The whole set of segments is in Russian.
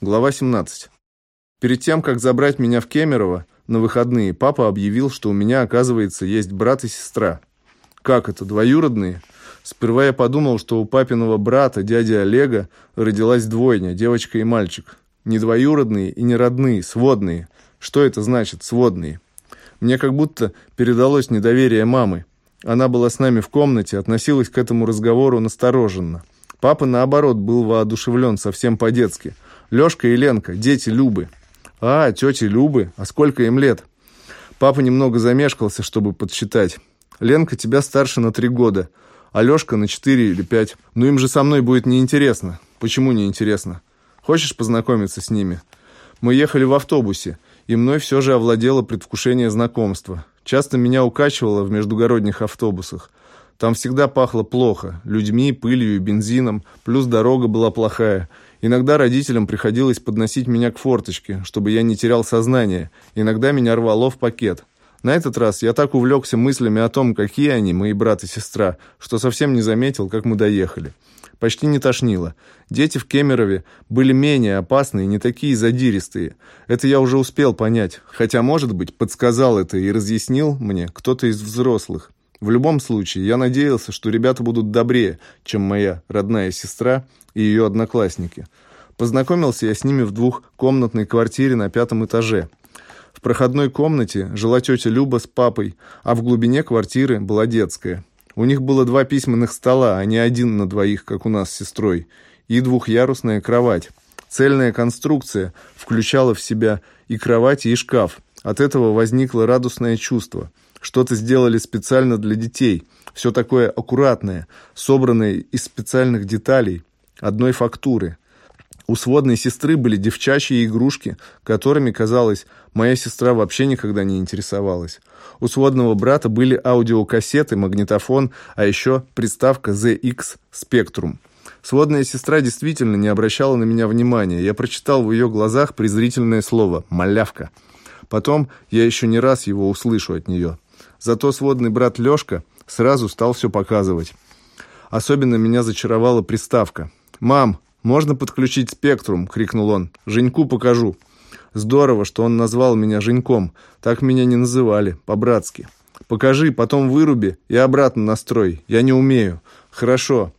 Глава 17. Перед тем, как забрать меня в Кемерово на выходные, папа объявил, что у меня, оказывается, есть брат и сестра. Как это, двоюродные? Сперва я подумал, что у папиного брата, дяди Олега, родилась двойня, девочка и мальчик. Не двоюродные и не родные, сводные. Что это значит, сводные? Мне как будто передалось недоверие мамы. Она была с нами в комнате, относилась к этому разговору настороженно. Папа, наоборот, был воодушевлен совсем по-детски – Лешка и Ленка, дети Любы. А, тети Любы, а сколько им лет? Папа немного замешкался, чтобы подсчитать. Ленка тебя старше на три года, а Лешка на четыре или пять. Ну им же со мной будет неинтересно. Почему неинтересно? Хочешь познакомиться с ними? Мы ехали в автобусе, и мной все же овладело предвкушение знакомства. Часто меня укачивало в междугородних автобусах. Там всегда пахло плохо, людьми, пылью и бензином, плюс дорога была плохая – Иногда родителям приходилось подносить меня к форточке, чтобы я не терял сознание. Иногда меня рвало в пакет. На этот раз я так увлекся мыслями о том, какие они, мои брат и сестра, что совсем не заметил, как мы доехали. Почти не тошнило. Дети в Кемерове были менее опасные, не такие задиристые. Это я уже успел понять, хотя, может быть, подсказал это и разъяснил мне кто-то из взрослых. В любом случае, я надеялся, что ребята будут добрее, чем моя родная сестра и ее одноклассники. Познакомился я с ними в двухкомнатной квартире на пятом этаже. В проходной комнате жила тетя Люба с папой, а в глубине квартиры была детская. У них было два письменных стола, а не один на двоих, как у нас с сестрой, и двухъярусная кровать. Цельная конструкция включала в себя и кровать, и шкаф. От этого возникло радостное чувство – что-то сделали специально для детей. Все такое аккуратное, собранное из специальных деталей, одной фактуры. У сводной сестры были девчачьи игрушки, которыми, казалось, моя сестра вообще никогда не интересовалась. У сводного брата были аудиокассеты, магнитофон, а еще приставка ZX Spectrum. Сводная сестра действительно не обращала на меня внимания. Я прочитал в ее глазах презрительное слово «малявка». Потом я еще не раз его услышу от нее. Зато сводный брат Лешка сразу стал все показывать. Особенно меня зачаровала приставка. «Мам, можно подключить спектрум?» — крикнул он. «Женьку покажу». Здорово, что он назвал меня Женьком. Так меня не называли, по-братски. «Покажи, потом выруби и обратно настрой. Я не умею». «Хорошо».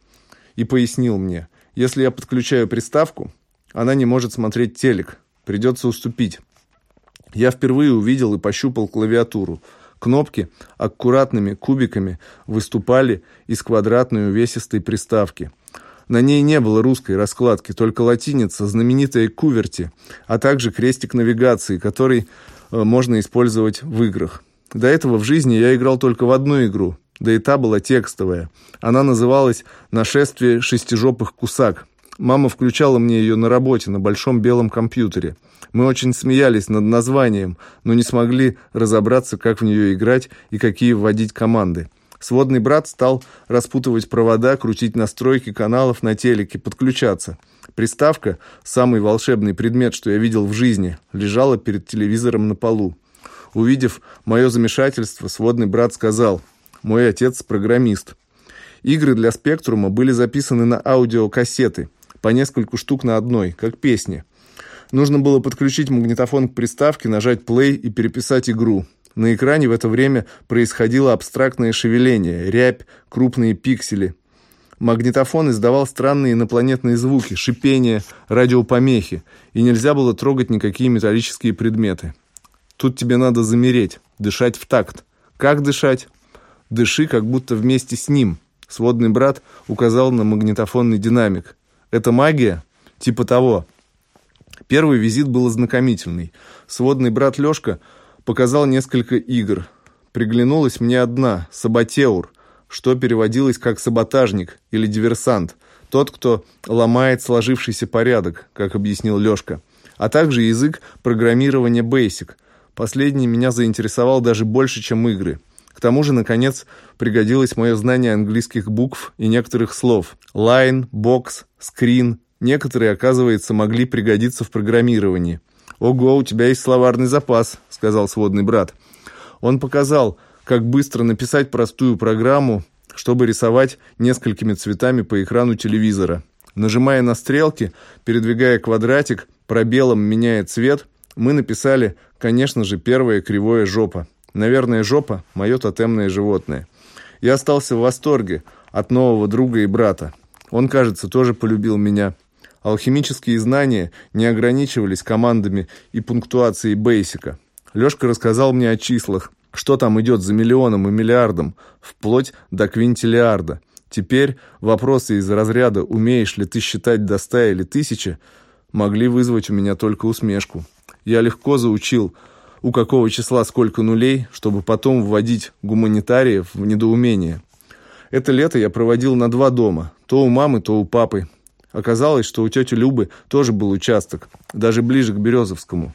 И пояснил мне. «Если я подключаю приставку, она не может смотреть телек. Придется уступить». Я впервые увидел и пощупал клавиатуру. Кнопки аккуратными кубиками выступали из квадратной увесистой приставки. На ней не было русской раскладки, только латиница, знаменитая куверти, а также крестик навигации, который э, можно использовать в играх. До этого в жизни я играл только в одну игру, да и та была текстовая. Она называлась «Нашествие шестижопых кусак». Мама включала мне ее на работе на большом белом компьютере. Мы очень смеялись над названием, но не смогли разобраться, как в нее играть и какие вводить команды. Сводный брат стал распутывать провода, крутить настройки каналов на телеке, подключаться. Приставка, самый волшебный предмет, что я видел в жизни, лежала перед телевизором на полу. Увидев мое замешательство, сводный брат сказал, «Мой отец программист». Игры для «Спектрума» были записаны на аудиокассеты, по нескольку штук на одной, как песни. Нужно было подключить магнитофон к приставке, нажать play и переписать игру. На экране в это время происходило абстрактное шевеление, рябь, крупные пиксели. Магнитофон издавал странные инопланетные звуки, шипение, радиопомехи, и нельзя было трогать никакие металлические предметы. Тут тебе надо замереть, дышать в такт. Как дышать? Дыши, как будто вместе с ним. Сводный брат указал на магнитофонный динамик. Это магия? Типа того. Первый визит был ознакомительный. Сводный брат Лешка показал несколько игр. Приглянулась мне одна, Саботеур, что переводилось как «саботажник» или «диверсант», тот, кто ломает сложившийся порядок, как объяснил Лешка, а также язык программирования Basic. Последний меня заинтересовал даже больше, чем игры. К тому же, наконец, пригодилось мое знание английских букв и некоторых слов. Line, box, screen, Некоторые, оказывается, могли пригодиться в программировании. «Ого, у тебя есть словарный запас», — сказал сводный брат. Он показал, как быстро написать простую программу, чтобы рисовать несколькими цветами по экрану телевизора. Нажимая на стрелки, передвигая квадратик, пробелом меняет цвет, мы написали, конечно же, первое кривое жопа. Наверное, жопа – мое тотемное животное. Я остался в восторге от нового друга и брата. Он, кажется, тоже полюбил меня. Алхимические знания не ограничивались командами и пунктуацией бейсика. Лешка рассказал мне о числах, что там идет за миллионом и миллиардом, вплоть до квинтиллиарда. Теперь вопросы из разряда «умеешь ли ты считать до ста или тысячи» могли вызвать у меня только усмешку. Я легко заучил, у какого числа сколько нулей, чтобы потом вводить гуманитариев в недоумение. Это лето я проводил на два дома, то у мамы, то у папы. Оказалось, что у тети Любы тоже был участок, даже ближе к Березовскому.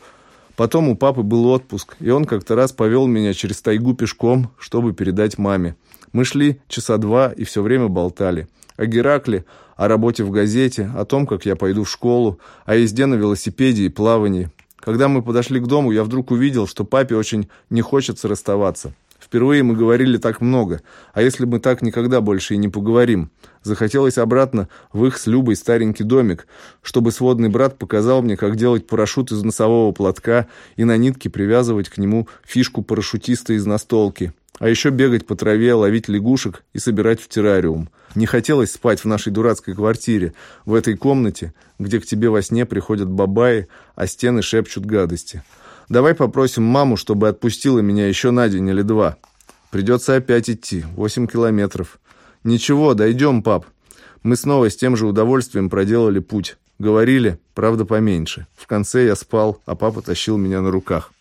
Потом у папы был отпуск, и он как-то раз повел меня через тайгу пешком, чтобы передать маме. Мы шли часа два и все время болтали. О Геракле, о работе в газете, о том, как я пойду в школу, о езде на велосипеде и плавании. Когда мы подошли к дому, я вдруг увидел, что папе очень не хочется расставаться. Впервые мы говорили так много, а если мы так никогда больше и не поговорим? Захотелось обратно в их с Любой старенький домик, чтобы сводный брат показал мне, как делать парашют из носового платка и на нитке привязывать к нему фишку парашютиста из настолки. А еще бегать по траве, ловить лягушек и собирать в террариум. Не хотелось спать в нашей дурацкой квартире, в этой комнате, где к тебе во сне приходят бабаи, а стены шепчут гадости. Давай попросим маму, чтобы отпустила меня еще на день или два. Придется опять идти. Восемь километров. Ничего, дойдем, пап. Мы снова с тем же удовольствием проделали путь. Говорили, правда, поменьше. В конце я спал, а папа тащил меня на руках.